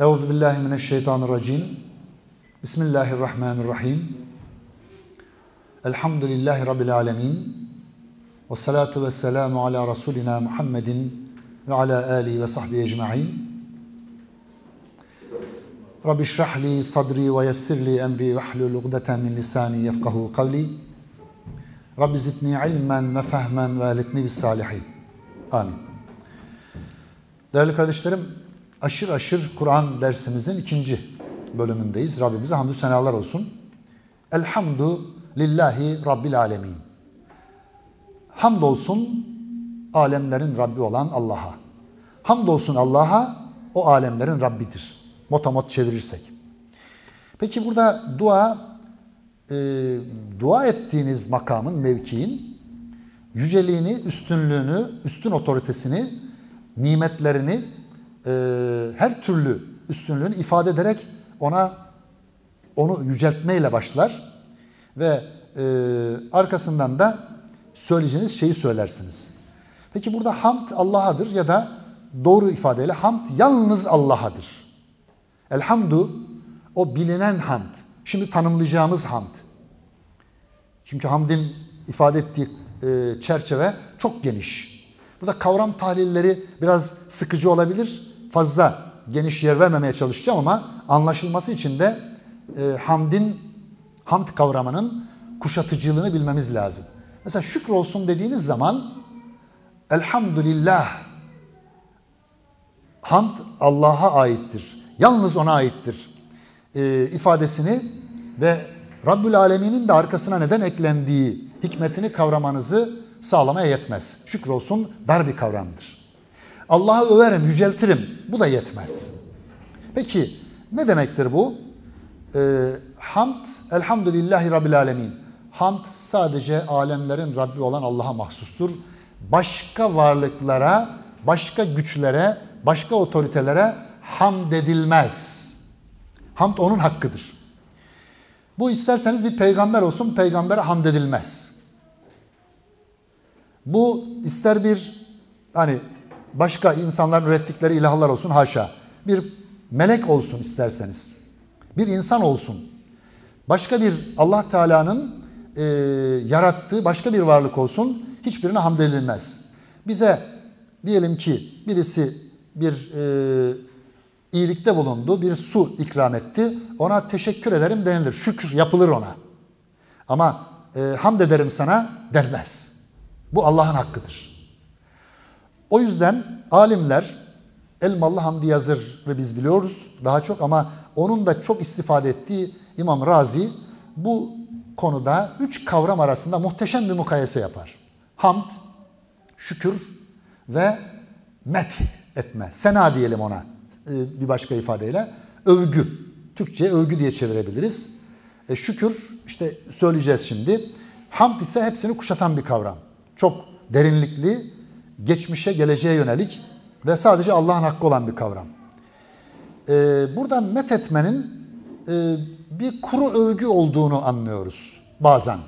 Euzu billahi mineşşeytanirracim. Bismillahirrahmanirrahim. Elhamdülillahi rabbil alamin. Ve salatu ve selamu ala rasulina Muhammedin ve ala alihi ve sahbihi ecmaîn. Rabbi şrah li sadri ve yessir li emri ve hlul ugdeten min lisani yefkahu kavli. Rabbi zidni ilmen ve fehmen ve elitni bis salihin. Amin. Değerli kardeşlerim, aşır aşır Kur'an dersimizin ikinci bölümündeyiz. Rabbimize hamdü senalar olsun. Elhamdu lillahi rabbil alemin. Hamdolsun alemlerin Rabbi olan Allah'a. Hamdolsun Allah'a o alemlerin Rabbidir. Motamot çevirirsek. Peki burada dua, e, dua ettiğiniz makamın, mevkiin yüceliğini, üstünlüğünü, üstün otoritesini, nimetlerini, e, her türlü üstünlüğünü ifade ederek ona onu yüceltmeyle başlar ve e, arkasından da söyleyeceğiniz şeyi söylersiniz. Peki burada hamd Allah'adır ya da doğru ifadeyle hamd yalnız Allah'adır. Elhamdu o bilinen hamd. Şimdi tanımlayacağımız hamd. Çünkü hamdin ifade ettiği e, çerçeve çok geniş. Burada kavram tahlilleri biraz sıkıcı olabilir. Fazla geniş yer vermemeye çalışacağım ama anlaşılması için de e, hamdin, hamd kavramının kuşatıcılığını bilmemiz lazım. Mesela şükür olsun dediğiniz zaman elhamdülillah hamd Allah'a aittir. Yalnız ona aittir. E, ifadesini ve Rabbül Alemin'in de arkasına neden eklendiği hikmetini kavramanızı sağlamaya yetmez. Şükür olsun dar bir kavramdır. Allah'ı överim, yüceltirim. Bu da yetmez. Peki ne demektir bu? Ee, hamd, elhamdülillahi rabbil alemin. Hamd sadece alemlerin Rabbi olan Allah'a mahsustur. Başka varlıklara, başka güçlere, başka otoritelere hamd edilmez. Hamd onun hakkıdır. Bu isterseniz bir peygamber olsun, peygambere hamd edilmez. Bu ister bir hani başka insanların ürettikleri ilahlar olsun haşa. Bir melek olsun isterseniz. Bir insan olsun. Başka bir Allah Teala'nın e, yarattığı başka bir varlık olsun. Hiçbirine hamd edilmez. Bize diyelim ki birisi bir e, iyilikte bulundu, bir su ikram etti. Ona teşekkür ederim denilir. Şükür yapılır ona. Ama e, hamd ederim sana denmez. Bu Allah'ın hakkıdır. O yüzden alimler Elmalı Hamdi Yazır'ı biz biliyoruz daha çok ama onun da çok istifade ettiği İmam Razi bu konuda üç kavram arasında muhteşem bir mukayese yapar. Hamd, şükür ve met etme. Sena diyelim ona bir başka ifadeyle. Övgü. Türkçe'ye övgü diye çevirebiliriz. E, şükür işte söyleyeceğiz şimdi. Hamd ise hepsini kuşatan bir kavram. Çok derinlikli, geçmişe, geleceğe yönelik ve sadece Allah'ın hakkı olan bir kavram. Ee, burada met etmenin e, bir kuru övgü olduğunu anlıyoruz bazen.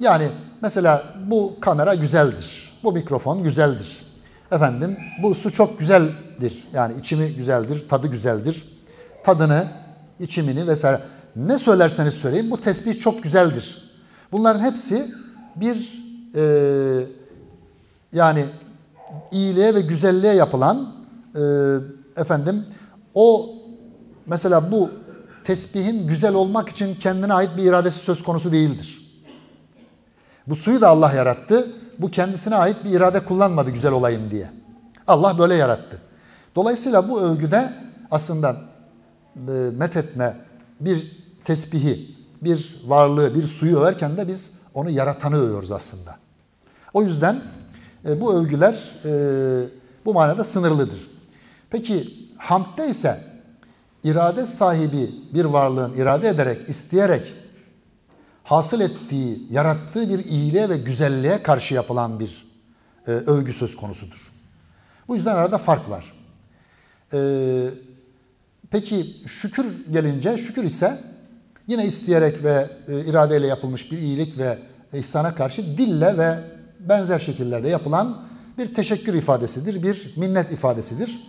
Yani mesela bu kamera güzeldir, bu mikrofon güzeldir. Efendim bu su çok güzeldir. Yani içimi güzeldir, tadı güzeldir. Tadını, içimini vesaire ne söylerseniz söyleyin bu tesbih çok güzeldir. Bunların hepsi bir e, yani iyiliğe ve güzelliğe yapılan e, efendim o mesela bu tesbihin güzel olmak için kendine ait bir iradesi söz konusu değildir. Bu suyu da Allah yarattı. Bu kendisine ait bir irade kullanmadı güzel olayım diye. Allah böyle yarattı. Dolayısıyla bu övgüde aslında e, methetme bir tesbihi, bir varlığı, bir suyu överken de biz onu yaratanı övüyoruz aslında. O yüzden e, bu övgüler e, bu manada sınırlıdır. Peki hamdde ise irade sahibi bir varlığın irade ederek, isteyerek hasıl ettiği, yarattığı bir iyiliğe ve güzelliğe karşı yapılan bir e, övgü söz konusudur. Bu yüzden arada fark var. E, peki şükür gelince, şükür ise yine isteyerek ve e, iradeyle yapılmış bir iyilik ve ihsana karşı dille ve benzer şekillerde yapılan bir teşekkür ifadesidir, bir minnet ifadesidir.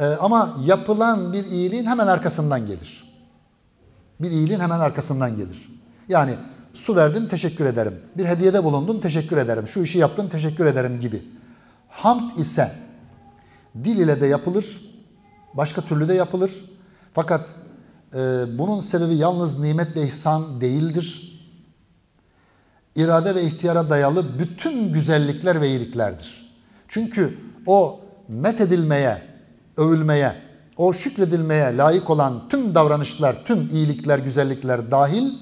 Ee, ama yapılan bir iyiliğin hemen arkasından gelir. Bir iyiliğin hemen arkasından gelir. Yani su verdin teşekkür ederim. Bir hediyede bulundun teşekkür ederim. Şu işi yaptın teşekkür ederim gibi. Hamd ise dil ile de yapılır, başka türlü de yapılır. Fakat e, bunun sebebi yalnız nimet ve ihsan değildir. İrade ve ihtiyara dayalı bütün güzellikler ve iyiliklerdir. Çünkü o met edilmeye, övülmeye, o şükredilmeye layık olan tüm davranışlar, tüm iyilikler, güzellikler dahil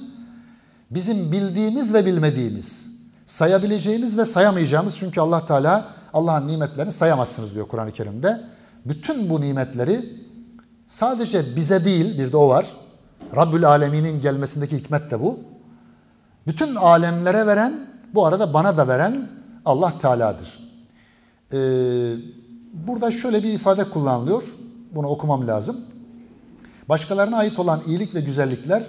bizim bildiğimiz ve bilmediğimiz, sayabileceğimiz ve sayamayacağımız çünkü Allah Teala Allah'ın nimetlerini sayamazsınız diyor Kur'an-ı Kerim'de. Bütün bu nimetleri sadece bize değil bir de o var. Rabbül Alemin'in gelmesindeki hikmet de bu. Bütün alemlere veren, bu arada bana da veren Allah Teala'dır. Ee, burada şöyle bir ifade kullanılıyor. Bunu okumam lazım. Başkalarına ait olan iyilik ve güzellikler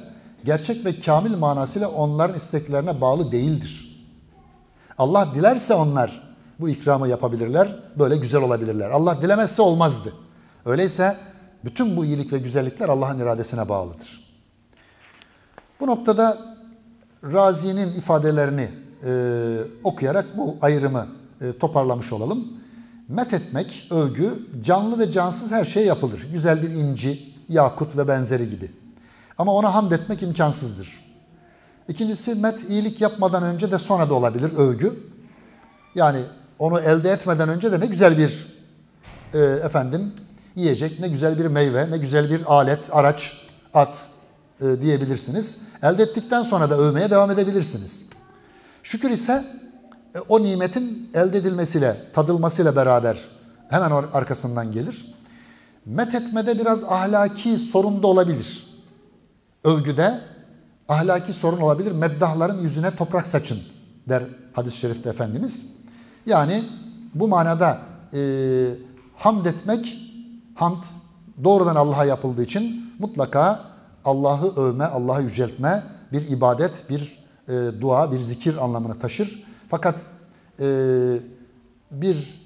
gerçek ve kamil manasıyla onların isteklerine bağlı değildir. Allah dilerse onlar bu ikramı yapabilirler, böyle güzel olabilirler. Allah dilemezse olmazdı. Öyleyse bütün bu iyilik ve güzellikler Allah'ın iradesine bağlıdır. Bu noktada Razi'nin ifadelerini e, okuyarak bu ayrımı e, toparlamış olalım. Met etmek, övgü, canlı ve cansız her şey yapılır. Güzel bir inci, yakut ve benzeri gibi. Ama ona hamd etmek imkansızdır. İkincisi met iyilik yapmadan önce de sonra da olabilir övgü. Yani onu elde etmeden önce de ne güzel bir e, efendim yiyecek, ne güzel bir meyve, ne güzel bir alet, araç, at e, diyebilirsiniz. Elde ettikten sonra da övmeye devam edebilirsiniz. Şükür ise e, o nimetin elde edilmesiyle, tadılmasıyla beraber hemen arkasından gelir. Met etmede biraz ahlaki sorun da olabilir. Övgüde ahlaki sorun olabilir. Meddahların yüzüne toprak saçın der hadis-i şerifte Efendimiz. Yani bu manada e, hamd etmek, hamd doğrudan Allah'a yapıldığı için mutlaka Allah'ı övme, Allah'ı yüceltme bir ibadet, bir e, dua, bir zikir anlamını taşır. Fakat e, bir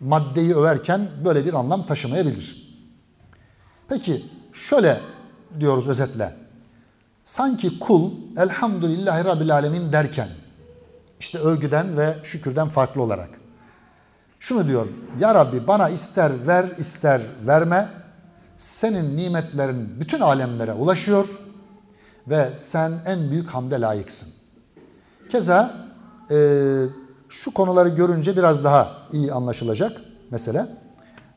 maddeyi överken böyle bir anlam taşımayabilir. Peki şöyle diyoruz özetle. Sanki kul elhamdülillahi rabbil alemin derken işte övgüden ve şükürden farklı olarak. Şunu diyor, Ya Rabbi bana ister ver ister verme, senin nimetlerin bütün alemlere ulaşıyor ve sen en büyük hamde layıksın. Keza e, şu konuları görünce biraz daha iyi anlaşılacak mesela.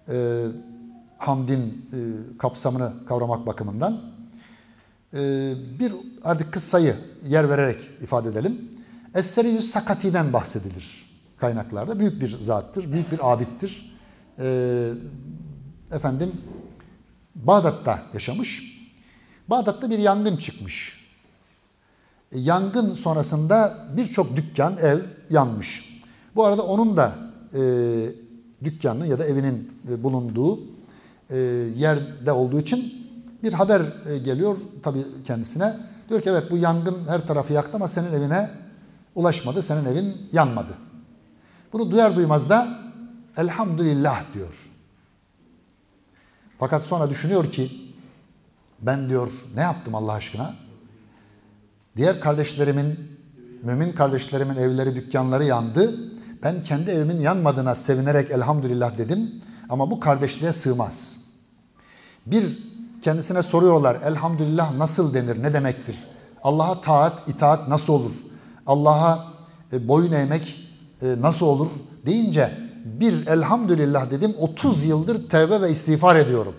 E, hamdin e, kapsamını kavramak bakımından. E, bir hadi kıssayı yer vererek ifade edelim. Esseriyüz Sakati'den bahsedilir kaynaklarda. Büyük bir zattır, büyük bir abittir. E, efendim Bağdat'ta yaşamış. Bağdat'ta bir yangın çıkmış. E, yangın sonrasında birçok dükkan, ev yanmış. Bu arada onun da e, dükkanı ya da evinin e, bulunduğu e, yerde olduğu için bir haber e, geliyor tabii kendisine. Diyor ki evet bu yangın her tarafı yaktı ama senin evine ulaşmadı, senin evin yanmadı. Bunu duyar duymaz da elhamdülillah diyor. Fakat sonra düşünüyor ki ben diyor ne yaptım Allah aşkına? Diğer kardeşlerimin, mümin kardeşlerimin evleri, dükkanları yandı. Ben kendi evimin yanmadığına sevinerek elhamdülillah dedim. Ama bu kardeşliğe sığmaz. Bir kendisine soruyorlar elhamdülillah nasıl denir, ne demektir? Allah'a taat, itaat nasıl olur? Allah'a e, boyun eğmek e, nasıl olur deyince bir elhamdülillah dedim 30 yıldır tevbe ve istiğfar ediyorum.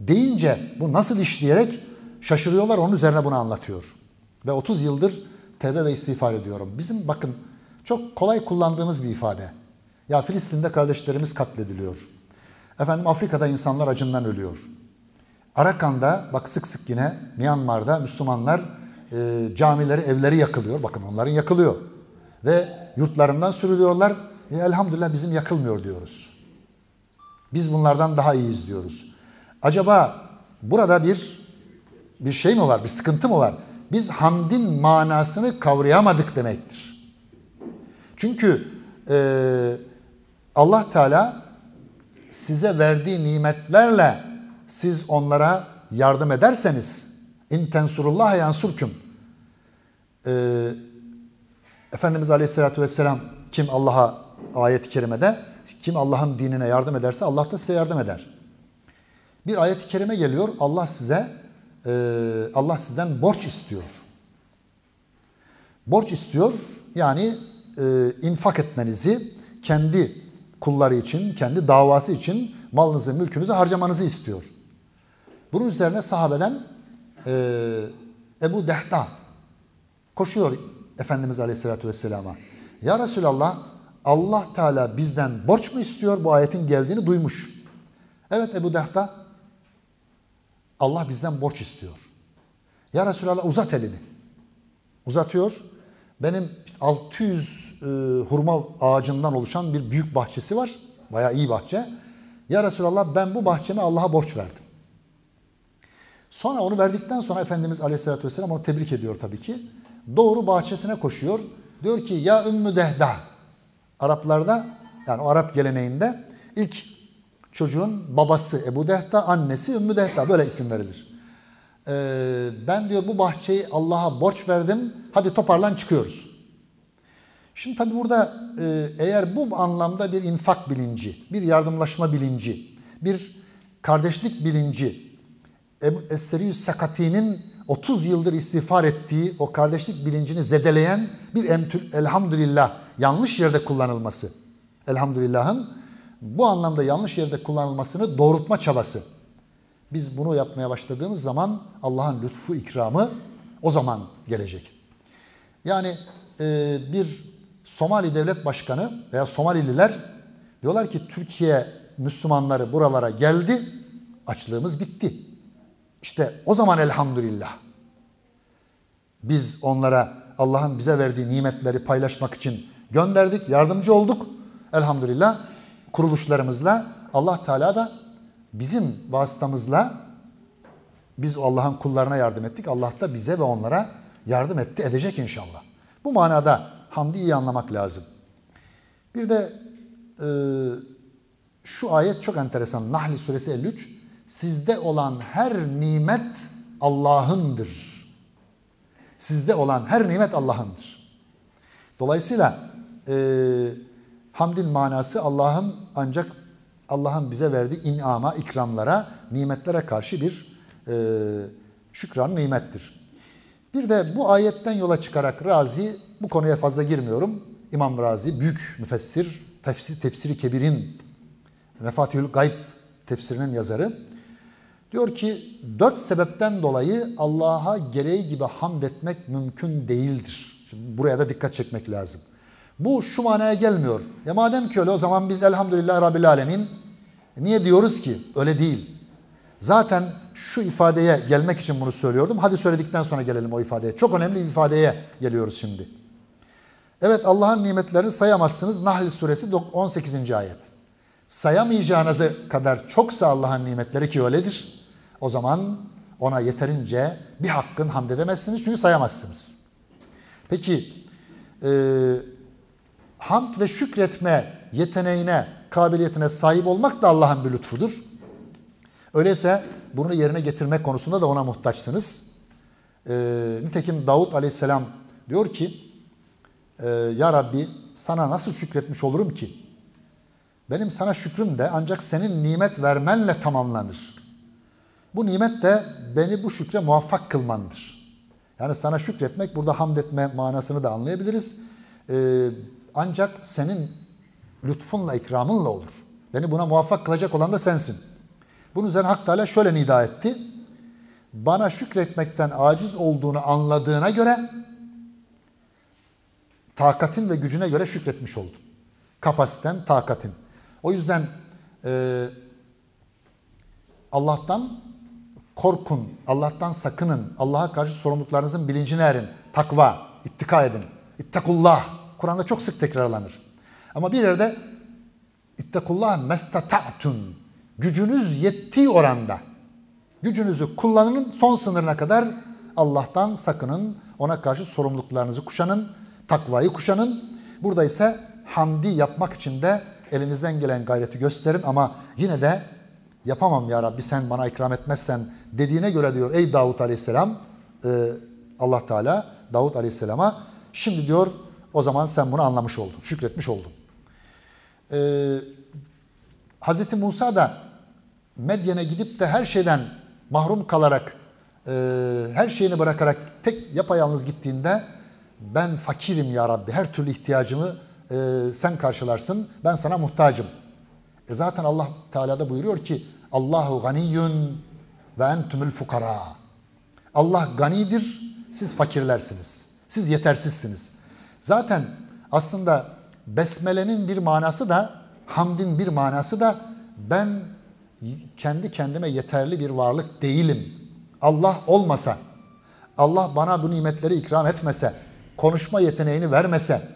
Deyince bu nasıl iş diyerek şaşırıyorlar onun üzerine bunu anlatıyor. Ve 30 yıldır tevbe ve istiğfar ediyorum. Bizim bakın çok kolay kullandığımız bir ifade. Ya Filistin'de kardeşlerimiz katlediliyor. Efendim Afrika'da insanlar acından ölüyor. Arakan'da bak sık sık yine Myanmar'da Müslümanlar e, camileri, evleri yakılıyor. Bakın onların yakılıyor. Ve yurtlarından sürülüyorlar. E, elhamdülillah bizim yakılmıyor diyoruz. Biz bunlardan daha iyiyiz diyoruz. Acaba burada bir bir şey mi var, bir sıkıntı mı var? Biz hamdin manasını kavrayamadık demektir. Çünkü e, Allah Teala size verdiği nimetlerle siz onlara yardım ederseniz in tensurullah yansurkum ee, Efendimiz Aleyhisselatü Vesselam kim Allah'a ayet-i kerimede kim Allah'ın dinine yardım ederse Allah da size yardım eder. Bir ayet-i kerime geliyor Allah size e, Allah sizden borç istiyor. Borç istiyor yani e, infak etmenizi kendi kulları için, kendi davası için malınızı, mülkünüzü harcamanızı istiyor. Bunun üzerine sahabeden e, Ebu Dehta koşuyor Efendimiz Aleyhisselatü Vesselam'a. Ya Resulallah Allah Teala bizden borç mu istiyor? Bu ayetin geldiğini duymuş. Evet Ebu Dehta Allah bizden borç istiyor. Ya Resulallah uzat elini. Uzatıyor. Benim 600 e, hurma ağacından oluşan bir büyük bahçesi var. Bayağı iyi bahçe. Ya Resulallah ben bu bahçemi Allah'a borç verdim. Sonra onu verdikten sonra Efendimiz Aleyhisselatü Vesselam onu tebrik ediyor tabii ki. Doğru bahçesine koşuyor. Diyor ki ya Ümmü Dehda. Araplarda yani o Arap geleneğinde ilk çocuğun babası Ebu Dehda, annesi Ümmü Dehda böyle isim verilir. Ee, ben diyor bu bahçeyi Allah'a borç verdim. Hadi toparlan çıkıyoruz. Şimdi tabi burada e, eğer bu anlamda bir infak bilinci, bir yardımlaşma bilinci, bir kardeşlik bilinci, Ebu Esseriyüs Sakati'nin 30 yıldır istiğfar ettiği o kardeşlik bilincini zedeleyen bir emtül, elhamdülillah yanlış yerde kullanılması. Elhamdülillah'ın bu anlamda yanlış yerde kullanılmasını doğrultma çabası. Biz bunu yapmaya başladığımız zaman Allah'ın lütfu ikramı o zaman gelecek. Yani e, bir Somali devlet başkanı veya Somalililer diyorlar ki Türkiye Müslümanları buralara geldi, açlığımız bitti. İşte o zaman elhamdülillah. Biz onlara Allah'ın bize verdiği nimetleri paylaşmak için gönderdik, yardımcı olduk. Elhamdülillah kuruluşlarımızla Allah Teala da bizim vasıtamızla biz Allah'ın kullarına yardım ettik. Allah da bize ve onlara yardım etti, edecek inşallah. Bu manada hamdi iyi anlamak lazım. Bir de e, şu ayet çok enteresan. Nahl suresi 53. Sizde olan her nimet Allah'ındır. Sizde olan her nimet Allah'ındır. Dolayısıyla e, hamdin manası Allah'ın ancak Allah'ın bize verdiği inama, ikramlara, nimetlere karşı bir e, şükran nimettir. Bir de bu ayetten yola çıkarak Razi, bu konuya fazla girmiyorum. İmam Razi, büyük müfessir, tefsir, tefsiri kebirin, Mefatihül Gayb tefsirinin yazarı. Diyor ki dört sebepten dolayı Allah'a gereği gibi hamd etmek mümkün değildir. Şimdi buraya da dikkat çekmek lazım. Bu şu manaya gelmiyor. Ya madem ki öyle o zaman biz elhamdülillah Rabbil Alemin niye diyoruz ki? Öyle değil. Zaten şu ifadeye gelmek için bunu söylüyordum. Hadi söyledikten sonra gelelim o ifadeye. Çok önemli bir ifadeye geliyoruz şimdi. Evet Allah'ın nimetlerini sayamazsınız. Nahl suresi 18. ayet. Sayamayacağınız kadar çoksa Allah'ın nimetleri ki öyledir. O zaman ona yeterince bir hakkın hamd edemezsiniz çünkü sayamazsınız. Peki e, hamd ve şükretme yeteneğine, kabiliyetine sahip olmak da Allah'ın bir lütfudur. Öyleyse bunu yerine getirmek konusunda da ona muhtaçsınız. E, nitekim Davut aleyhisselam diyor ki, e, Ya Rabbi sana nasıl şükretmiş olurum ki? Benim sana şükrüm de ancak senin nimet vermenle tamamlanır. Bu nimet de beni bu şükre muvaffak kılmandır. Yani sana şükretmek burada hamd etme manasını da anlayabiliriz. Ee, ancak senin lütfunla, ikramınla olur. Beni buna muvaffak kılacak olan da sensin. Bunun üzerine Hak Teala şöyle nida etti. Bana şükretmekten aciz olduğunu anladığına göre takatin ve gücüne göre şükretmiş oldun. Kapasiten, takatin. O yüzden e, Allah'tan korkun, Allah'tan sakının, Allah'a karşı sorumluluklarınızın bilincine erin. Takva, ittika edin. İttakullah. Kur'an'da çok sık tekrarlanır. Ama bir yerde ittakullah mestata'tun. Gücünüz yettiği oranda. Gücünüzü kullanın son sınırına kadar Allah'tan sakının. Ona karşı sorumluluklarınızı kuşanın. Takvayı kuşanın. Burada ise hamdi yapmak için de elinizden gelen gayreti gösterin ama yine de yapamam ya Rabbi sen bana ikram etmezsen dediğine göre diyor ey Davut Aleyhisselam e, Allah Teala Davut Aleyhisselam'a şimdi diyor o zaman sen bunu anlamış oldun, şükretmiş oldun. Ee, Hz. Musa da Medyen'e gidip de her şeyden mahrum kalarak, e, her şeyini bırakarak tek yapayalnız gittiğinde ben fakirim ya Rabbi, her türlü ihtiyacımı e, sen karşılarsın, ben sana muhtacım. E zaten Allah Teala da buyuruyor ki Allahu ganiyyun ve entumul fukara. Allah ganidir, siz fakirlersiniz. Siz yetersizsiniz. Zaten aslında besmelenin bir manası da hamdin bir manası da ben kendi kendime yeterli bir varlık değilim. Allah olmasa, Allah bana bu nimetleri ikram etmese, konuşma yeteneğini vermese,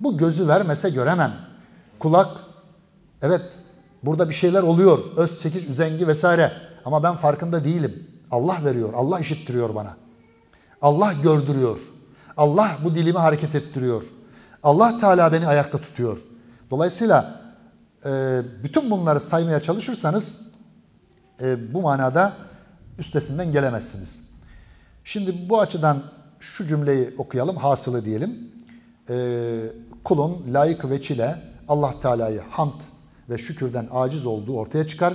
bu gözü vermese göremem. Kulak, evet burada bir şeyler oluyor. Öz çekiş, üzengi vesaire. Ama ben farkında değilim. Allah veriyor, Allah işittiriyor bana. Allah gördürüyor. Allah bu dilimi hareket ettiriyor. Allah Teala beni ayakta tutuyor. Dolayısıyla e, bütün bunları saymaya çalışırsanız e, bu manada üstesinden gelemezsiniz. Şimdi bu açıdan şu cümleyi okuyalım, hasılı diyelim. E, kulun layık veçile Allah Teala'yı hamd ve şükürden aciz olduğu ortaya çıkar.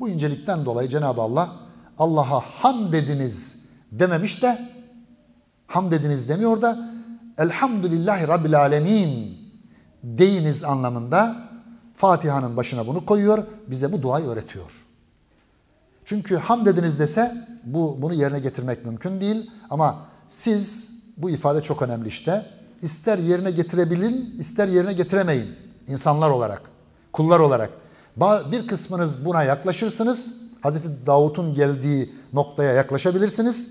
Bu incelikten dolayı Cenab-ı Allah Allah'a hamd ediniz dememiş de hamd ediniz demiyor da Elhamdülillahi Rabbil Alemin deyiniz anlamında Fatiha'nın başına bunu koyuyor, bize bu duayı öğretiyor. Çünkü hamd ediniz dese bu bunu yerine getirmek mümkün değil ama siz bu ifade çok önemli işte. İster yerine getirebilin, ister yerine getiremeyin insanlar olarak, kullar olarak. Bir kısmınız buna yaklaşırsınız. Hazreti Davut'un geldiği noktaya yaklaşabilirsiniz.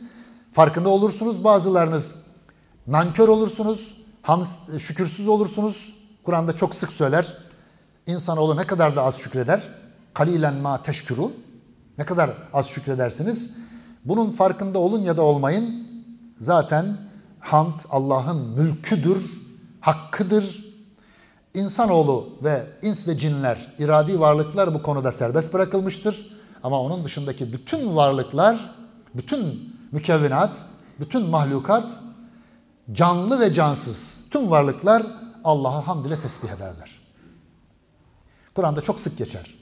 Farkında olursunuz. Bazılarınız nankör olursunuz, ham, şükürsüz olursunuz. Kur'an'da çok sık söyler. İnsanoğlu ne kadar da az şükreder. Kalilen ma teşkürun. Ne kadar az şükredersiniz. Bunun farkında olun ya da olmayın. Zaten hamd Allah'ın mülküdür, hakkıdır. İnsanoğlu ve ins ve cinler, iradi varlıklar bu konuda serbest bırakılmıştır. Ama onun dışındaki bütün varlıklar, bütün mükevvinat, bütün mahlukat, canlı ve cansız tüm varlıklar Allah'a hamd ile tesbih ederler. Kur'an'da çok sık geçer.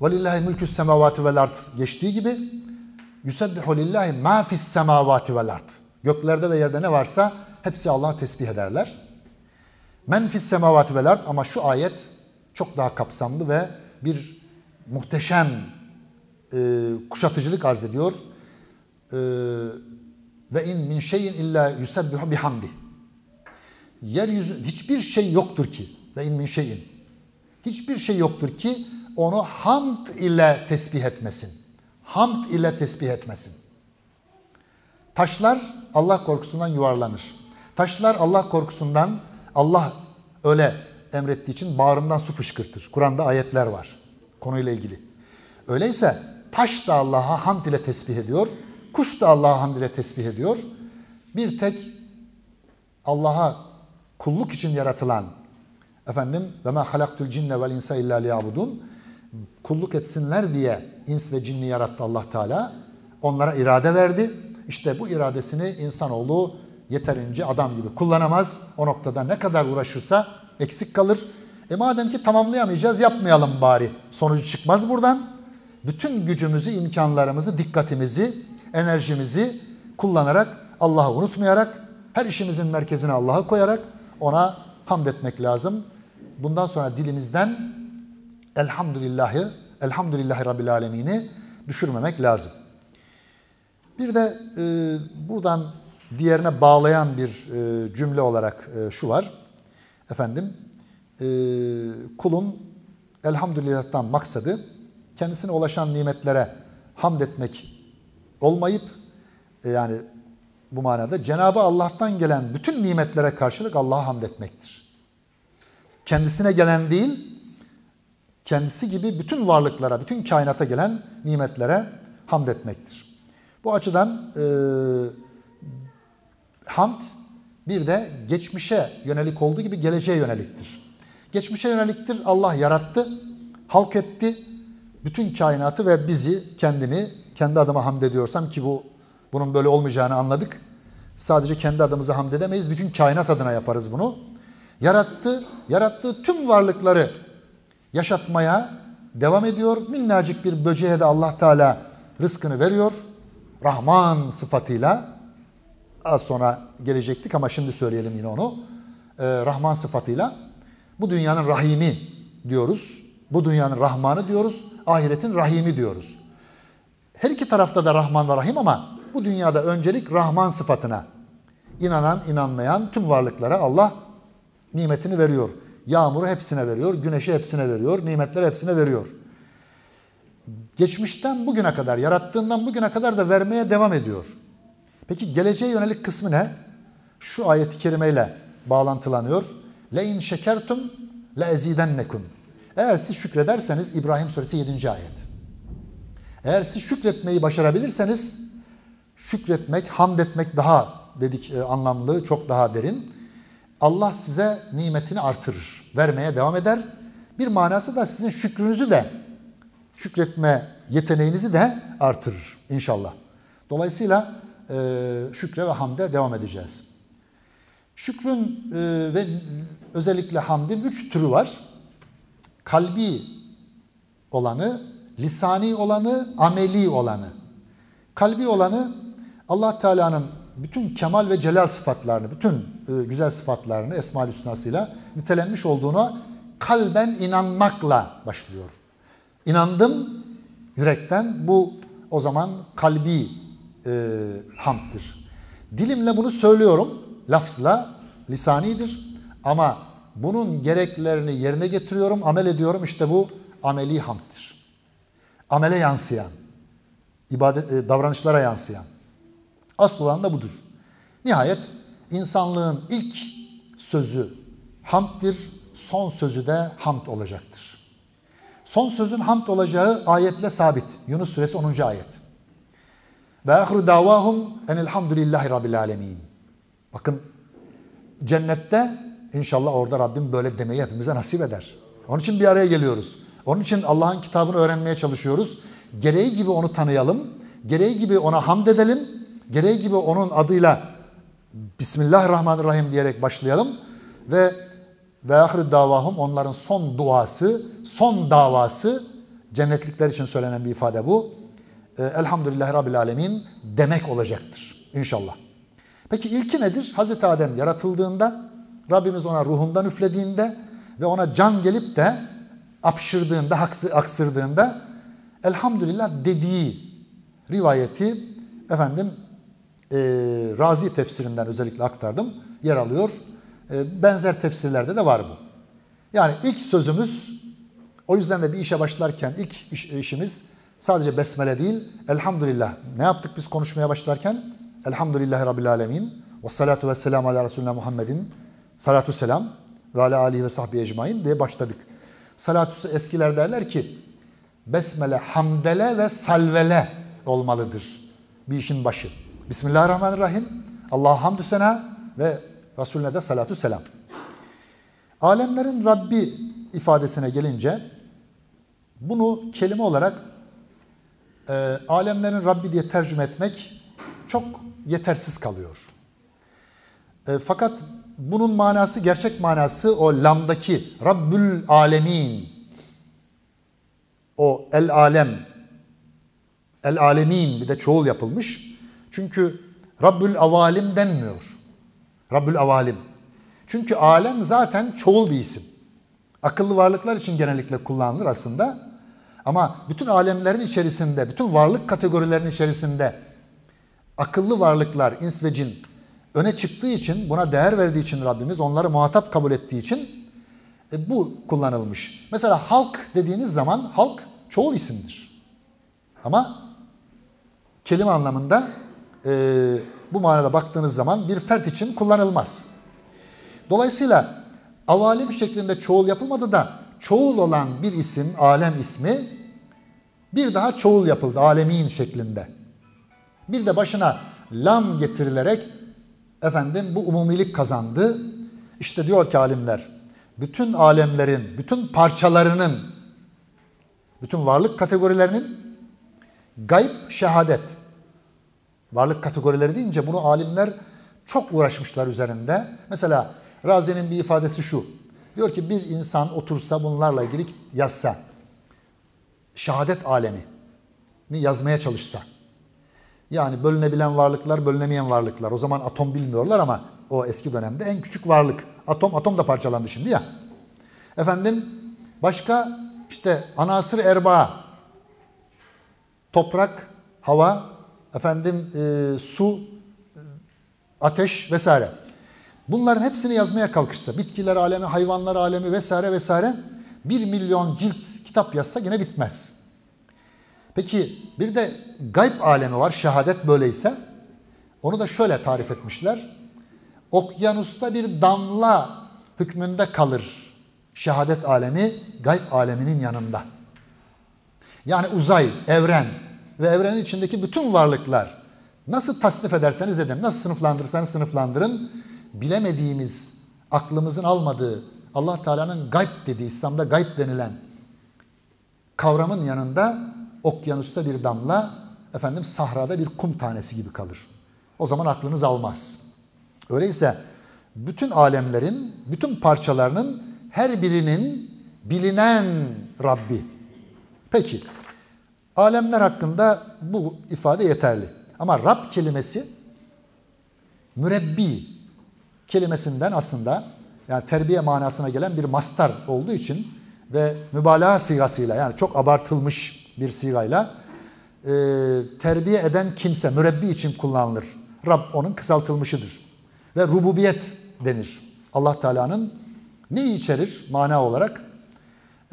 وَلِلَّهِ مُلْكُ السَّمَاوَاتِ وَالْاَرْضِ geçtiği gibi يُسَبِّحُ لِلّٰهِ مَا فِي السَّمَاوَاتِ وَالْاَرْضِ Göklerde ve yerde ne varsa hepsi Allah'a tesbih ederler. Men fis semavati vel ard ama şu ayet çok daha kapsamlı ve bir muhteşem e, kuşatıcılık arz ediyor. E, ve in min şeyin illa yusebbihu bihamdi. Yeryüzü hiçbir şey yoktur ki ve in min şeyin. Hiçbir şey yoktur ki onu hamd ile tesbih etmesin. Hamd ile tesbih etmesin. Taşlar Allah korkusundan yuvarlanır. Taşlar Allah korkusundan Allah öyle emrettiği için bağrından su fışkırtır. Kur'an'da ayetler var konuyla ilgili. Öyleyse taş da Allah'a hamd ile tesbih ediyor. Kuş da Allah'a hamd ile tesbih ediyor. Bir tek Allah'a kulluk için yaratılan efendim ve ma halaktul cinne vel insa illa liyabudun kulluk etsinler diye ins ve cinni yarattı Allah Teala. Onlara irade verdi. İşte bu iradesini insanoğlu yeterince adam gibi kullanamaz. O noktada ne kadar uğraşırsa eksik kalır. E madem ki tamamlayamayacağız yapmayalım bari. Sonucu çıkmaz buradan. Bütün gücümüzü, imkanlarımızı, dikkatimizi, enerjimizi kullanarak Allah'ı unutmayarak her işimizin merkezine Allah'ı koyarak ona hamd etmek lazım. Bundan sonra dilimizden elhamdülillahi, elhamdülillahi rabbil alemini düşürmemek lazım. Bir de e, buradan diğerine bağlayan bir e, cümle olarak e, şu var. Efendim, e, kulun elhamdülillah'tan maksadı kendisine ulaşan nimetlere hamd etmek olmayıp yani bu manada Cenabı Allah'tan gelen bütün nimetlere karşılık Allah'a hamd etmektir. Kendisine gelen değil, kendisi gibi bütün varlıklara, bütün kainata gelen nimetlere hamd etmektir. Bu açıdan e, hamd bir de geçmişe yönelik olduğu gibi geleceğe yöneliktir. Geçmişe yöneliktir. Allah yarattı, halk etti. Bütün kainatı ve bizi, kendimi, kendi adıma hamd ediyorsam ki bu bunun böyle olmayacağını anladık. Sadece kendi adımıza hamd edemeyiz. Bütün kainat adına yaparız bunu. Yarattı, yarattığı tüm varlıkları yaşatmaya devam ediyor. Minnacık bir böceğe de Allah Teala rızkını veriyor. Rahman sıfatıyla az sonra gelecektik ama şimdi söyleyelim yine onu. Ee, Rahman sıfatıyla bu dünyanın rahimi diyoruz. Bu dünyanın rahmanı diyoruz. Ahiretin rahimi diyoruz. Her iki tarafta da Rahman ve Rahim ama bu dünyada öncelik Rahman sıfatına inanan, inanmayan tüm varlıklara Allah nimetini veriyor. Yağmuru hepsine veriyor, güneşi hepsine veriyor, nimetler hepsine veriyor. Geçmişten bugüne kadar, yarattığından bugüne kadar da vermeye devam ediyor. Peki geleceğe yönelik kısmı ne? Şu ayeti kerimeyle bağlantılanıyor. Şekertum le ezidennekum. Eğer siz şükrederseniz İbrahim suresi 7. ayet. Eğer siz şükretmeyi başarabilirseniz şükretmek, hamd etmek daha dedik e, anlamlı, çok daha derin. Allah size nimetini artırır, vermeye devam eder. Bir manası da sizin şükrünüzü de, şükretme yeteneğinizi de artırır inşallah. Dolayısıyla e, şükre ve hamde devam edeceğiz. Şükrün e, ve özellikle hamdin üç türü var. Kalbi olanı, lisani olanı, ameli olanı. Kalbi olanı Allah Teala'nın bütün kemal ve celal sıfatlarını, bütün e, güzel sıfatlarını Esma-ül Hüsna'sıyla nitelenmiş olduğuna kalben inanmakla başlıyor. İnandım yürekten bu o zaman kalbi e, hamddir. Dilimle bunu söylüyorum, lafzla, lisanidir ama bunun gereklerini yerine getiriyorum, amel ediyorum. İşte bu ameli hamdtir. Amele yansıyan, ibadet, e, davranışlara yansıyan. Asıl olan da budur. Nihayet insanlığın ilk sözü hamddir, son sözü de hamd olacaktır. Son sözün hamd olacağı ayetle sabit. Yunus suresi 10. ayet. Ve ahru davahum enelhamdülillahi rabbil alemin. Bakın cennette inşallah orada Rabbim böyle demeyi hepimize nasip eder. Onun için bir araya geliyoruz. Onun için Allah'ın kitabını öğrenmeye çalışıyoruz. Gereği gibi onu tanıyalım. Gereği gibi ona hamd edelim. Gereği gibi onun adıyla Bismillahirrahmanirrahim diyerek başlayalım. Ve ve ahir davahum onların son duası, son davası cennetlikler için söylenen bir ifade bu. E, Elhamdülillahi Rabbil Alemin demek olacaktır inşallah. Peki ilki nedir? Hazreti Adem yaratıldığında Rabbimiz ona ruhundan üflediğinde ve ona can gelip de apşırdığında, aksırdığında elhamdülillah dediği rivayeti efendim e, Razi tefsirinden özellikle aktardım. Yer alıyor. E, benzer tefsirlerde de var bu. Yani ilk sözümüz o yüzden de bir işe başlarken ilk iş, işimiz sadece besmele değil. Elhamdülillah. Ne yaptık biz konuşmaya başlarken? Elhamdülillahi Rabbil Alemin. Ve salatu ve selamu ala Resulüne Muhammedin. Salatu selam ve ala alihi ve sahbihi ecmain diye başladık. Salatu eskiler derler ki besmele, hamdele ve salvele olmalıdır bir işin başı. Bismillahirrahmanirrahim. Allah'a hamdü sena ve Resulüne de salatu selam. Alemlerin Rabbi ifadesine gelince bunu kelime olarak e, alemlerin Rabbi diye tercüme etmek çok yetersiz kalıyor. E, fakat bunun manası, gerçek manası o lamdaki Rabbül Alemin, o el alem, el alemin bir de çoğul yapılmış. Çünkü Rabbül Avalim denmiyor. Rabbül Avalim. Çünkü alem zaten çoğul bir isim. Akıllı varlıklar için genellikle kullanılır aslında. Ama bütün alemlerin içerisinde, bütün varlık kategorilerinin içerisinde akıllı varlıklar, ins ve cin öne çıktığı için, buna değer verdiği için Rabbimiz, onları muhatap kabul ettiği için e, bu kullanılmış. Mesela halk dediğiniz zaman halk çoğul isimdir. Ama kelime anlamında e, bu manada baktığınız zaman bir fert için kullanılmaz. Dolayısıyla avalim şeklinde çoğul yapılmadı da çoğul olan bir isim, alem ismi bir daha çoğul yapıldı alemin şeklinde. Bir de başına lam getirilerek efendim bu umumilik kazandı. İşte diyor ki alimler bütün alemlerin, bütün parçalarının, bütün varlık kategorilerinin gayb şehadet. Varlık kategorileri deyince bunu alimler çok uğraşmışlar üzerinde. Mesela Razi'nin bir ifadesi şu. Diyor ki bir insan otursa bunlarla ilgili yazsa, şehadet alemi yazmaya çalışsa. Yani bölünebilen varlıklar, bölünemeyen varlıklar. O zaman atom bilmiyorlar ama o eski dönemde en küçük varlık. Atom, atom da parçalandı şimdi ya. Efendim başka işte anasır erbaa, toprak, hava, efendim e, su, e, ateş vesaire. Bunların hepsini yazmaya kalkışsa, bitkiler alemi, hayvanlar alemi vesaire vesaire bir milyon cilt kitap yazsa yine bitmez. Peki bir de gayb alemi var, şehadet böyleyse. Onu da şöyle tarif etmişler. Okyanusta bir damla hükmünde kalır şehadet alemi gayb aleminin yanında. Yani uzay, evren ve evrenin içindeki bütün varlıklar nasıl tasnif ederseniz edin, nasıl sınıflandırırsanız sınıflandırın bilemediğimiz, aklımızın almadığı Allah Teala'nın gayb dediği, İslam'da gayb denilen kavramın yanında okyanusta bir damla, efendim sahrada bir kum tanesi gibi kalır. O zaman aklınız almaz. Öyleyse bütün alemlerin, bütün parçalarının her birinin bilinen Rabbi. Peki, alemler hakkında bu ifade yeterli. Ama Rab kelimesi mürebbi kelimesinden aslında yani terbiye manasına gelen bir mastar olduğu için ve mübalağa sigasıyla yani çok abartılmış bir sigayla e, terbiye eden kimse mürebbi için kullanılır. Rab onun kısaltılmışıdır. Ve rububiyet denir. Allah Teala'nın ne içerir mana olarak?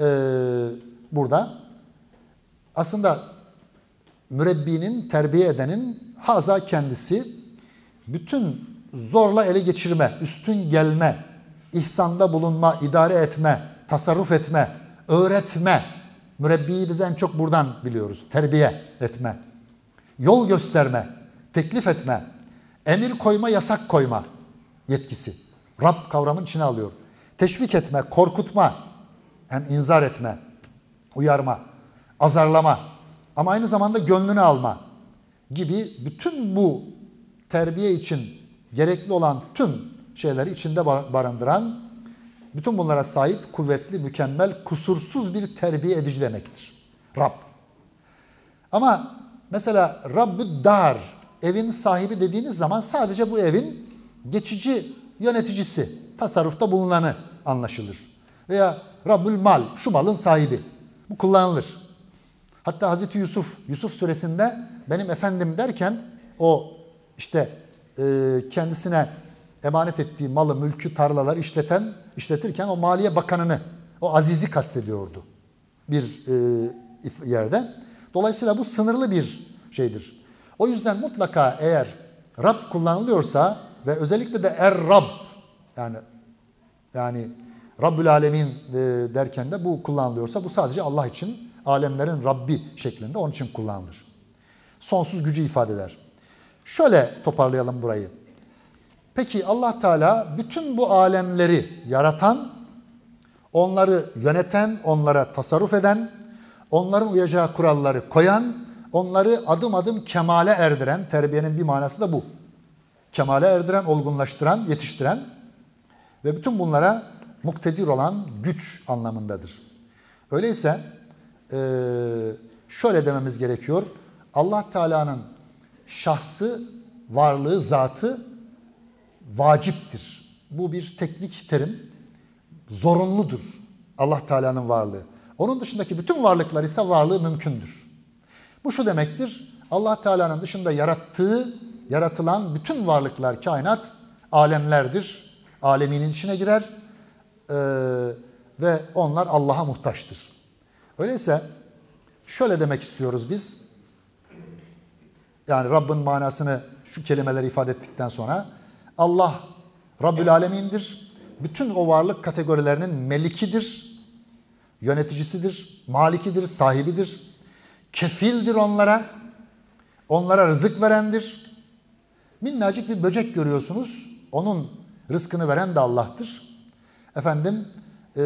E, burada aslında mürebbinin, terbiye edenin haza kendisi bütün zorla ele geçirme, üstün gelme, ihsanda bulunma, idare etme, tasarruf etme, öğretme. Mürebbiyi biz en çok buradan biliyoruz. Terbiye etme, yol gösterme, teklif etme, emir koyma, yasak koyma yetkisi. Rab kavramın içine alıyor. Teşvik etme, korkutma, hem inzar etme, uyarma, azarlama ama aynı zamanda gönlünü alma gibi bütün bu terbiye için gerekli olan tüm şeyleri içinde barındıran, bütün bunlara sahip kuvvetli, mükemmel, kusursuz bir terbiye edici demektir. Rab. Ama mesela Rabbü Dar, evin sahibi dediğiniz zaman sadece bu evin geçici yöneticisi, tasarrufta bulunanı anlaşılır. Veya Rabbül Mal, şu malın sahibi. Bu kullanılır. Hatta Hazreti Yusuf, Yusuf suresinde benim efendim derken o işte kendisine emanet ettiği malı, mülkü, tarlalar işleten, işletirken o Maliye Bakanı'nı, o Aziz'i kastediyordu bir e, yerde. Dolayısıyla bu sınırlı bir şeydir. O yüzden mutlaka eğer Rab kullanılıyorsa ve özellikle de Er Rab yani yani Rabbül Alemin e, derken de bu kullanılıyorsa bu sadece Allah için alemlerin Rabbi şeklinde onun için kullanılır. Sonsuz gücü ifade eder. Şöyle toparlayalım burayı. Peki Allah Teala bütün bu alemleri yaratan, onları yöneten, onlara tasarruf eden, onların uyacağı kuralları koyan, onları adım adım kemale erdiren, terbiyenin bir manası da bu. Kemale erdiren, olgunlaştıran, yetiştiren ve bütün bunlara muktedir olan güç anlamındadır. Öyleyse şöyle dememiz gerekiyor. Allah Teala'nın şahsı, varlığı, zatı vaciptir. Bu bir teknik terim. Zorunludur Allah Teala'nın varlığı. Onun dışındaki bütün varlıklar ise varlığı mümkündür. Bu şu demektir. Allah Teala'nın dışında yarattığı, yaratılan bütün varlıklar, kainat alemlerdir. Aleminin içine girer ee, ve onlar Allah'a muhtaçtır. Öyleyse şöyle demek istiyoruz biz. Yani Rabbin manasını şu kelimeleri ifade ettikten sonra Allah Rabbül Alemin'dir. Bütün o varlık kategorilerinin melikidir, yöneticisidir, malikidir, sahibidir. Kefildir onlara, onlara rızık verendir. Minnacık bir böcek görüyorsunuz, onun rızkını veren de Allah'tır. Efendim, e,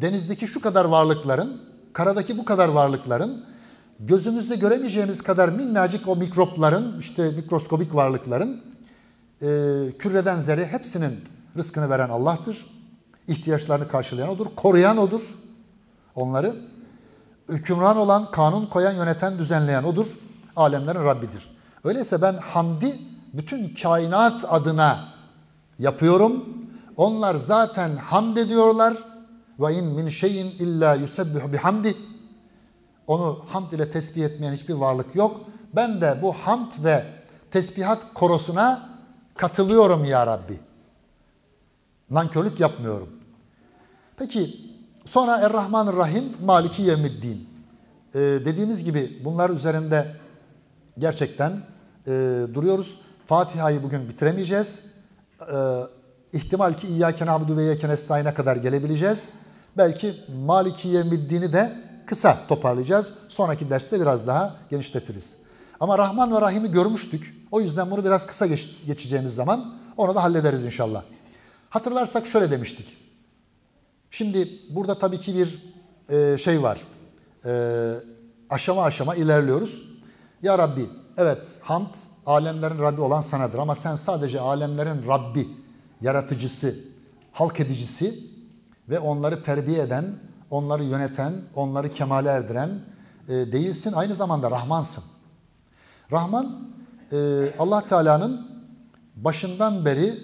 denizdeki şu kadar varlıkların, karadaki bu kadar varlıkların, gözümüzde göremeyeceğimiz kadar minnacık o mikropların, işte mikroskobik varlıkların, e, küreden zerre hepsinin rızkını veren Allah'tır. İhtiyaçlarını karşılayan O'dur, koruyan O'dur onları. Hükümran olan, kanun koyan, yöneten, düzenleyen O'dur. Alemlerin Rabbidir. Öyleyse ben hamdi bütün kainat adına yapıyorum. Onlar zaten hamd ediyorlar. Ve in min şeyin illa yusebbihu bihamdi. Onu hamd ile tesbih etmeyen hiçbir varlık yok. Ben de bu hamd ve tesbihat korosuna katılıyorum ya Rabbi. Nankörlük yapmıyorum. Peki sonra Er-Rahman Rahim Maliki Yevmiddin. Ee, dediğimiz gibi bunlar üzerinde gerçekten e, duruyoruz. Fatiha'yı bugün bitiremeyeceğiz. Ee, ihtimal ki İyyâke na'budu ve İyyâke nestaîn'e kadar gelebileceğiz. Belki Maliki Yevmiddin'i de kısa toparlayacağız. Sonraki derste biraz daha genişletiriz. Ama Rahman ve Rahim'i görmüştük. O yüzden bunu biraz kısa geç, geçeceğimiz zaman onu da hallederiz inşallah. Hatırlarsak şöyle demiştik. Şimdi burada tabii ki bir e, şey var. E, aşama aşama ilerliyoruz. Ya Rabbi, evet hamd alemlerin Rabbi olan sanadır ama sen sadece alemlerin Rabbi, yaratıcısı, halk edicisi ve onları terbiye eden, onları yöneten, onları kemale erdiren e, değilsin. Aynı zamanda Rahmansın. Rahman e, Allah Teala'nın başından beri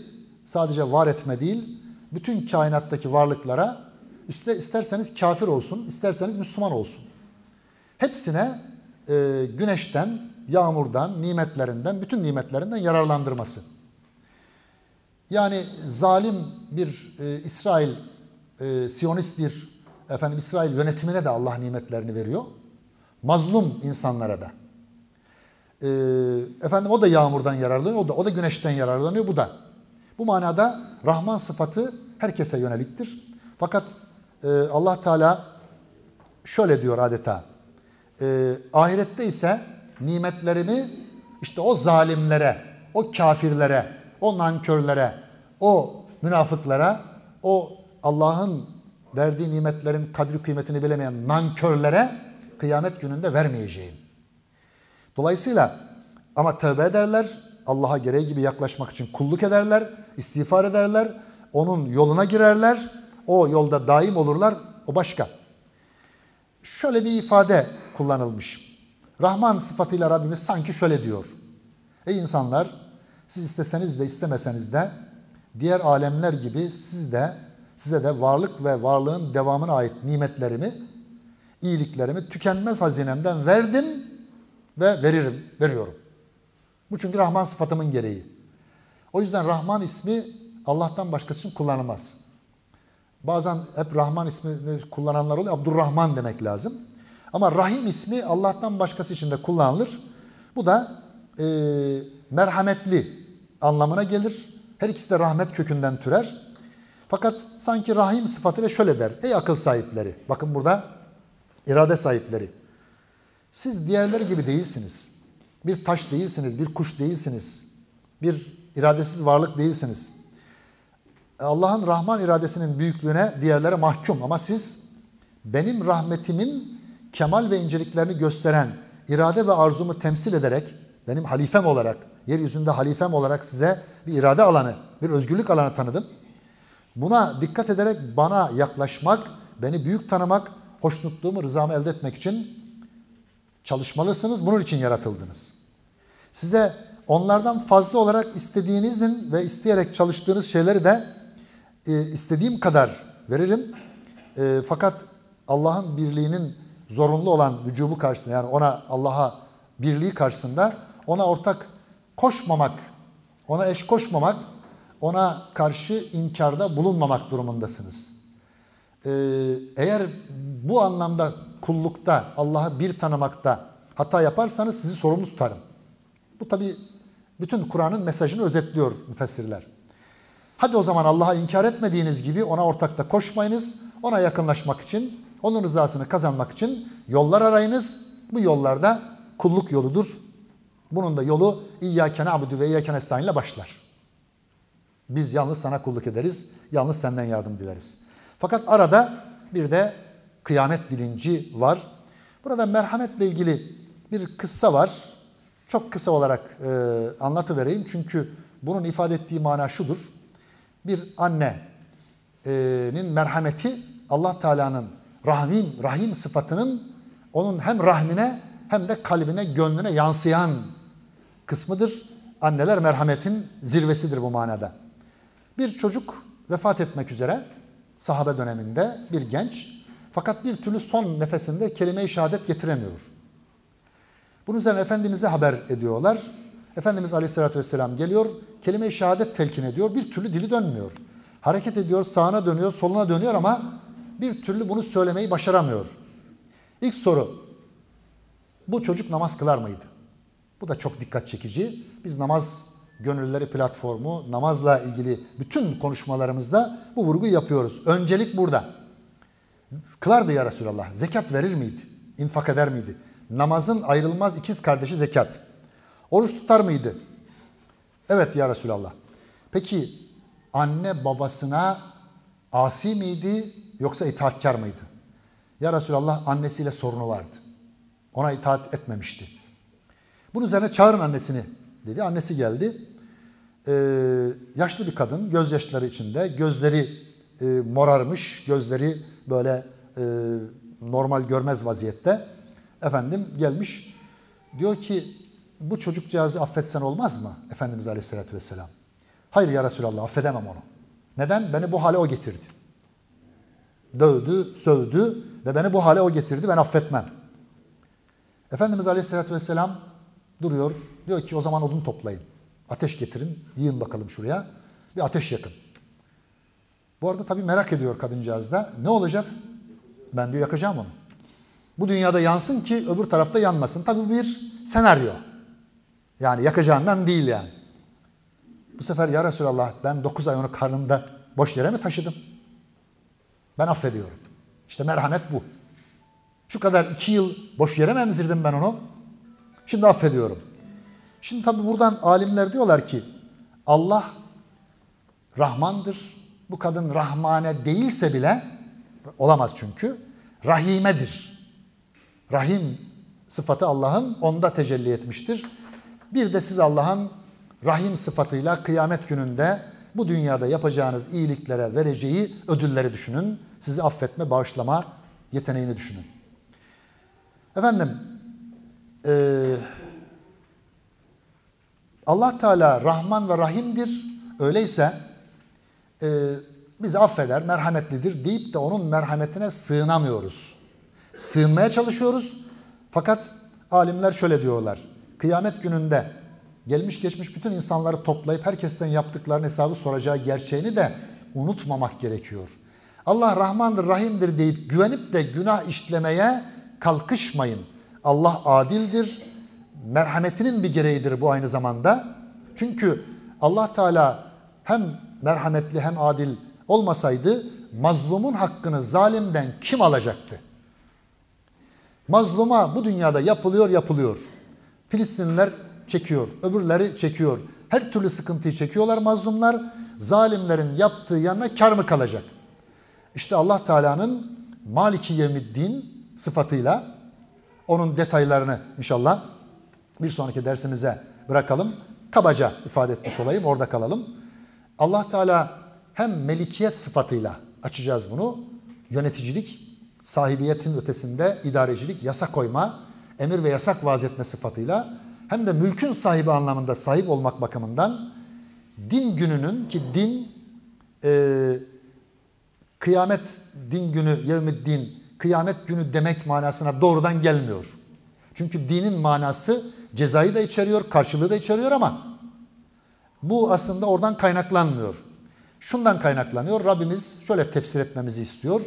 sadece var etme değil, bütün kainattaki varlıklara isterseniz kafir olsun, isterseniz Müslüman olsun. Hepsine e, güneşten, yağmurdan, nimetlerinden, bütün nimetlerinden yararlandırması. Yani zalim bir e, İsrail, e, Siyonist bir efendim İsrail yönetimine de Allah nimetlerini veriyor. Mazlum insanlara da. E, efendim o da yağmurdan yararlanıyor, o da o da güneşten yararlanıyor, bu da. Bu manada Rahman sıfatı herkese yöneliktir. Fakat e, Allah Teala şöyle diyor adeta. E, ahirette ise nimetlerimi işte o zalimlere, o kafirlere, o nankörlere, o münafıklara, o Allah'ın verdiği nimetlerin kadri kıymetini bilemeyen nankörlere kıyamet gününde vermeyeceğim. Dolayısıyla ama tövbe ederler, Allah'a gereği gibi yaklaşmak için kulluk ederler, istiğfar ederler, onun yoluna girerler, o yolda daim olurlar, o başka. Şöyle bir ifade kullanılmış. Rahman sıfatıyla Rabbimiz sanki şöyle diyor. Ey insanlar siz isteseniz de istemeseniz de diğer alemler gibi siz de size de varlık ve varlığın devamına ait nimetlerimi, iyiliklerimi tükenmez hazinemden verdim ve veririm, veriyorum. Bu çünkü Rahman sıfatımın gereği. O yüzden Rahman ismi Allah'tan başkası için kullanılmaz. Bazen hep Rahman ismini kullananlar oluyor. Abdurrahman demek lazım. Ama Rahim ismi Allah'tan başkası için de kullanılır. Bu da e, merhametli anlamına gelir. Her ikisi de rahmet kökünden türer. Fakat sanki Rahim sıfatıyla şöyle der. Ey akıl sahipleri. Bakın burada irade sahipleri. Siz diğerleri gibi değilsiniz. Bir taş değilsiniz, bir kuş değilsiniz. Bir iradesiz varlık değilsiniz. Allah'ın Rahman iradesinin büyüklüğüne diğerlere mahkum ama siz benim rahmetimin kemal ve inceliklerini gösteren irade ve arzumu temsil ederek benim halifem olarak, yeryüzünde halifem olarak size bir irade alanı, bir özgürlük alanı tanıdım. Buna dikkat ederek bana yaklaşmak, beni büyük tanımak, hoşnutluğumu, rızamı elde etmek için çalışmalısınız. Bunun için yaratıldınız. Size onlardan fazla olarak istediğinizin ve isteyerek çalıştığınız şeyleri de e, istediğim kadar veririm. E, fakat Allah'ın birliğinin zorunlu olan vücubu karşısında yani ona Allah'a birliği karşısında ona ortak koşmamak, ona eş koşmamak, ona karşı inkarda bulunmamak durumundasınız. Ee, eğer bu anlamda kullukta, Allah'ı bir tanımakta hata yaparsanız sizi sorumlu tutarım. Bu tabi bütün Kur'an'ın mesajını özetliyor müfessirler. Hadi o zaman Allah'a inkar etmediğiniz gibi ona ortakta koşmayınız. Ona yakınlaşmak için, onun rızasını kazanmak için yollar arayınız. Bu yollarda kulluk yoludur. Bunun da yolu İyyâke na'budu ve İyyâke başlar. Biz yalnız sana kulluk ederiz, yalnız senden yardım dileriz. Fakat arada bir de kıyamet bilinci var. Burada merhametle ilgili bir kıssa var. Çok kısa olarak e, anlatıvereyim çünkü bunun ifade ettiği mana şudur. Bir annenin merhameti Allah Teala'nın rahim, rahim sıfatının onun hem rahmine hem de kalbine, gönlüne yansıyan kısmıdır. Anneler merhametin zirvesidir bu manada. Bir çocuk vefat etmek üzere sahabe döneminde bir genç fakat bir türlü son nefesinde kelime-i şehadet getiremiyor. Bunun üzerine Efendimiz'e haber ediyorlar. Efendimiz Aleyhisselatü Vesselam geliyor, kelime-i şehadet telkin ediyor, bir türlü dili dönmüyor. Hareket ediyor, sağına dönüyor, soluna dönüyor ama bir türlü bunu söylemeyi başaramıyor. İlk soru, bu çocuk namaz kılar mıydı? Bu da çok dikkat çekici. Biz namaz gönüllüleri platformu, namazla ilgili bütün konuşmalarımızda bu vurguyu yapıyoruz. Öncelik burada. Kılardı ya Resulallah. Zekat verir miydi? İnfak eder miydi? Namazın ayrılmaz ikiz kardeşi zekat. Oruç tutar mıydı? Evet ya Resulallah. Peki anne babasına asi miydi yoksa itaatkar mıydı? Ya Resulallah annesiyle sorunu vardı. Ona itaat etmemişti. Bunun üzerine çağırın annesini dedi. Annesi geldi. Ee, yaşlı bir kadın gözyaşları içinde gözleri e, morarmış, gözleri böyle e, normal görmez vaziyette. Efendim gelmiş diyor ki bu çocukcağızı affetsen olmaz mı? Efendimiz Aleyhisselatü Vesselam. Hayır ya Resulallah affedemem onu. Neden? Beni bu hale o getirdi. Dövdü, sövdü ve beni bu hale o getirdi. Ben affetmem. Efendimiz Aleyhisselatü Vesselam duruyor. Diyor ki o zaman odun toplayın. Ateş getirin. Yiyin bakalım şuraya. Bir ateş yakın. Bu arada tabii merak ediyor kadıncağız da. Ne olacak? Ben diyor yakacağım onu. Bu dünyada yansın ki öbür tarafta yanmasın. Tabii bir senaryo. Yani yakacağından değil yani. Bu sefer ya Resulallah ben 9 ay onu karnımda boş yere mi taşıdım? Ben affediyorum. İşte merhamet bu. Şu kadar iki yıl boş yere mi emzirdim ben onu? Şimdi affediyorum. Şimdi tabi buradan alimler diyorlar ki Allah Rahmandır. Bu kadın Rahmane değilse bile olamaz çünkü. Rahimedir. Rahim sıfatı Allah'ın onda tecelli etmiştir. Bir de siz Allah'ın rahim sıfatıyla kıyamet gününde bu dünyada yapacağınız iyiliklere vereceği ödülleri düşünün. Sizi affetme, bağışlama yeteneğini düşünün. Efendim, e, Allah Teala Rahman ve Rahim'dir. Öyleyse e, bizi affeder, merhametlidir deyip de onun merhametine sığınamıyoruz. Sığınmaya çalışıyoruz. Fakat alimler şöyle diyorlar. Kıyamet gününde gelmiş geçmiş bütün insanları toplayıp herkesten yaptıklarını hesabı soracağı gerçeğini de unutmamak gerekiyor. Allah Rahmandır, Rahim'dir deyip güvenip de günah işlemeye kalkışmayın. Allah adildir, merhametinin bir gereğidir bu aynı zamanda. Çünkü Allah Teala hem merhametli hem adil olmasaydı mazlumun hakkını zalimden kim alacaktı? Mazluma bu dünyada yapılıyor yapılıyor. Filistinliler çekiyor, öbürleri çekiyor. Her türlü sıkıntıyı çekiyorlar mazlumlar. Zalimlerin yaptığı yanına kar mı kalacak? İşte Allah Teala'nın Maliki Yevmiddin sıfatıyla onun detaylarını inşallah bir sonraki dersimize bırakalım. Kabaca ifade etmiş olayım, orada kalalım. Allah Teala hem melikiyet sıfatıyla açacağız bunu. Yöneticilik, sahibiyetin ötesinde idarecilik, yasa koyma, emir ve yasak vaaz etme sıfatıyla hem de mülkün sahibi anlamında sahip olmak bakımından din gününün ki din e, kıyamet din günü din kıyamet günü demek manasına doğrudan gelmiyor. Çünkü dinin manası cezayı da içeriyor, karşılığı da içeriyor ama bu aslında oradan kaynaklanmıyor. Şundan kaynaklanıyor. Rabbimiz şöyle tefsir etmemizi istiyor.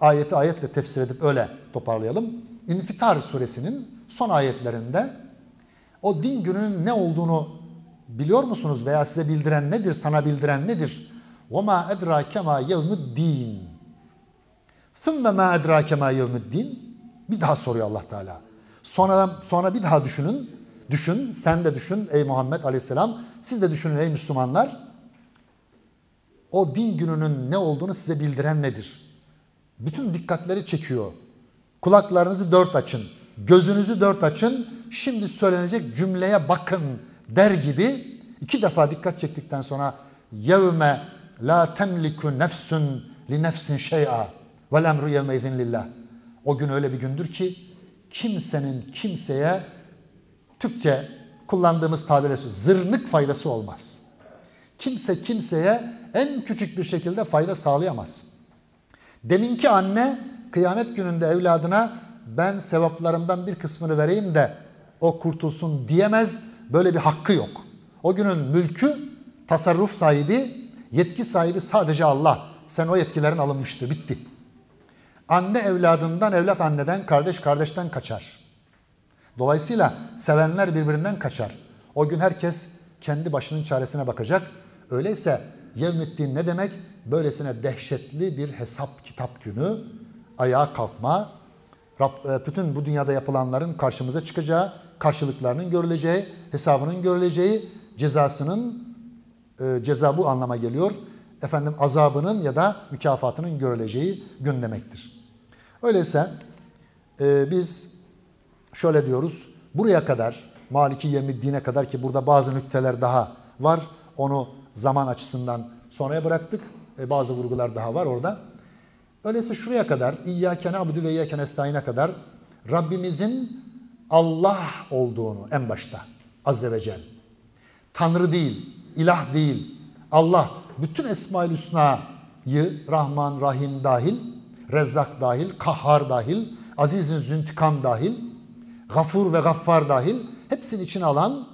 Ayeti ayetle tefsir edip öyle toparlayalım. İnfitar suresinin son ayetlerinde o din gününün ne olduğunu biliyor musunuz veya size bildiren nedir, sana bildiren nedir? وَمَا اَدْرَاكَ مَا يَوْمُ الدِّينِ ثُمَّ مَا اَدْرَاكَ مَا يَوْمُ الدِّينِ Bir daha soruyor Allah Teala. Sonra, sonra bir daha düşünün. Düşün, sen de düşün ey Muhammed Aleyhisselam. Siz de düşünün ey Müslümanlar. o din gününün ne olduğunu size bildiren nedir? Bütün dikkatleri çekiyor. Kulaklarınızı dört açın, gözünüzü dört açın, şimdi söylenecek cümleye bakın der gibi iki defa dikkat çektikten sonra yevme la temliku nefsun li nefsin şey'a vel emru yevme lillah. O gün öyle bir gündür ki kimsenin kimseye Türkçe kullandığımız tabirle zırnık faydası olmaz. Kimse kimseye en küçük bir şekilde fayda sağlayamaz. Deminki anne kıyamet gününde evladına ben sevaplarımdan bir kısmını vereyim de o kurtulsun diyemez. Böyle bir hakkı yok. O günün mülkü, tasarruf sahibi, yetki sahibi sadece Allah. Sen o yetkilerin alınmıştı, bitti. Anne evladından, evlat anneden, kardeş kardeşten kaçar. Dolayısıyla sevenler birbirinden kaçar. O gün herkes kendi başının çaresine bakacak. Öyleyse yevmüddin ne demek? Böylesine dehşetli bir hesap kitap günü, ayağa kalkma, e, bütün bu dünyada yapılanların karşımıza çıkacağı, karşılıklarının görüleceği, hesabının görüleceği, cezasının, e, ceza bu anlama geliyor. Efendim azabının ya da mükafatının görüleceği gün demektir. Öyleyse e, biz şöyle diyoruz, buraya kadar, Maliki Yemiddin'e kadar ki burada bazı nükteler daha var, onu zaman açısından sonraya bıraktık. E, bazı vurgular daha var orada. Öyleyse şuraya kadar İyyâke na'budu ve İyyâke nestaîn'e kadar Rabbimizin Allah olduğunu en başta Azze ve Celle. Tanrı değil, ilah değil. Allah bütün Esma-ül Hüsna'yı Rahman, Rahim dahil, Rezzak dahil, Kahhar dahil, Aziz'in Züntikam dahil, Gafur ve Gaffar dahil hepsini içine alan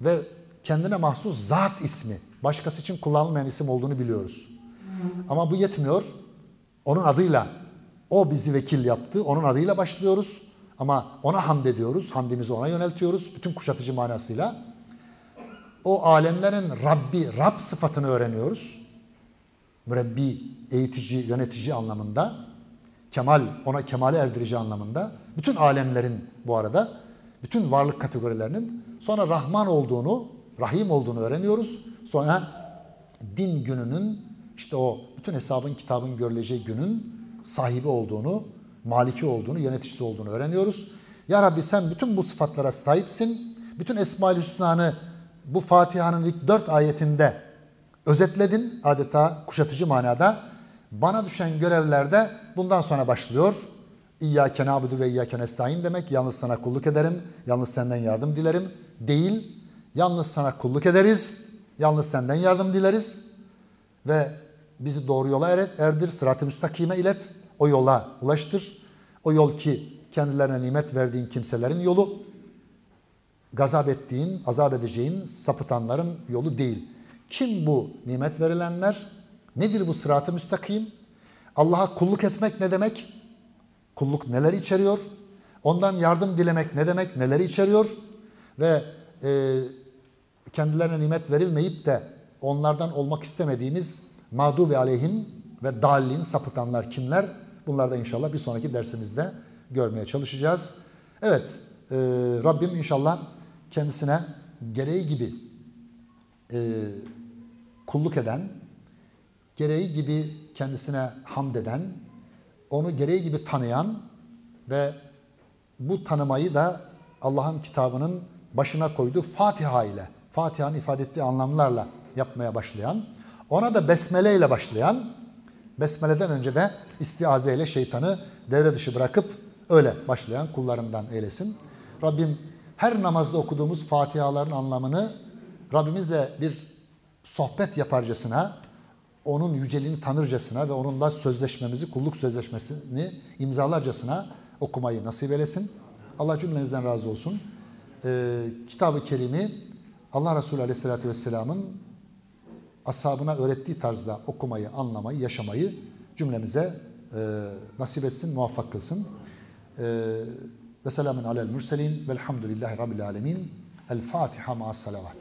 ve kendine mahsus zat ismi, başkası için kullanılmayan isim olduğunu biliyoruz. Ama bu yetmiyor. Onun adıyla o bizi vekil yaptı. Onun adıyla başlıyoruz. Ama ona hamd ediyoruz. Hamdimizi ona yöneltiyoruz. Bütün kuşatıcı manasıyla. O alemlerin Rabbi, Rab sıfatını öğreniyoruz. Mürebbi, eğitici, yönetici anlamında. Kemal, ona kemale erdirici anlamında. Bütün alemlerin bu arada, bütün varlık kategorilerinin sonra Rahman olduğunu, Rahim olduğunu öğreniyoruz. Sonra din gününün işte o bütün hesabın kitabın görüleceği günün sahibi olduğunu, maliki olduğunu, yöneticisi olduğunu öğreniyoruz. Ya Rabbi sen bütün bu sıfatlara sahipsin. Bütün Esma-ül Hüsna'nı bu Fatiha'nın ilk dört ayetinde özetledin adeta kuşatıcı manada. Bana düşen görevlerde bundan sonra başlıyor. İyyâke nâbudu ve iyyâke nestaîn demek. Yalnız sana kulluk ederim, yalnız senden yardım dilerim. Değil, yalnız sana kulluk ederiz, yalnız senden yardım dileriz. Ve bizi doğru yola erdir, sırat-ı müstakime ilet, o yola ulaştır. O yol ki kendilerine nimet verdiğin kimselerin yolu, gazap ettiğin, azap edeceğin sapıtanların yolu değil. Kim bu nimet verilenler? Nedir bu sırat-ı müstakim? Allah'a kulluk etmek ne demek? Kulluk neler içeriyor? Ondan yardım dilemek ne demek? Neleri içeriyor? Ve e, kendilerine nimet verilmeyip de onlardan olmak istemediğimiz mağdubi aleyhim ve dallin sapıtanlar kimler? Bunlar da inşallah bir sonraki dersimizde görmeye çalışacağız. Evet, e, Rabbim inşallah kendisine gereği gibi e, kulluk eden, gereği gibi kendisine hamd eden, onu gereği gibi tanıyan ve bu tanımayı da Allah'ın kitabının başına koyduğu Fatiha ile, Fatiha'nın ifade ettiği anlamlarla yapmaya başlayan, ona da besmele ile başlayan, besmeleden önce de istiaze ile şeytanı devre dışı bırakıp öyle başlayan kullarından eylesin. Rabbim her namazda okuduğumuz Fatihaların anlamını Rabbimizle bir sohbet yaparcasına, onun yüceliğini tanırcasına ve onunla sözleşmemizi, kulluk sözleşmesini imzalarcasına okumayı nasip eylesin. Allah cümlenizden razı olsun. Ee, Kitab-ı Kerim'i Allah Resulü Aleyhisselatü Vesselam'ın ashabına öğrettiği tarzda okumayı, anlamayı, yaşamayı cümlemize e, nasip etsin, muvaffak kılsın. E, ve selamun alel mürselin velhamdülillahi rabbil alemin. El Fatiha ma'as salavat.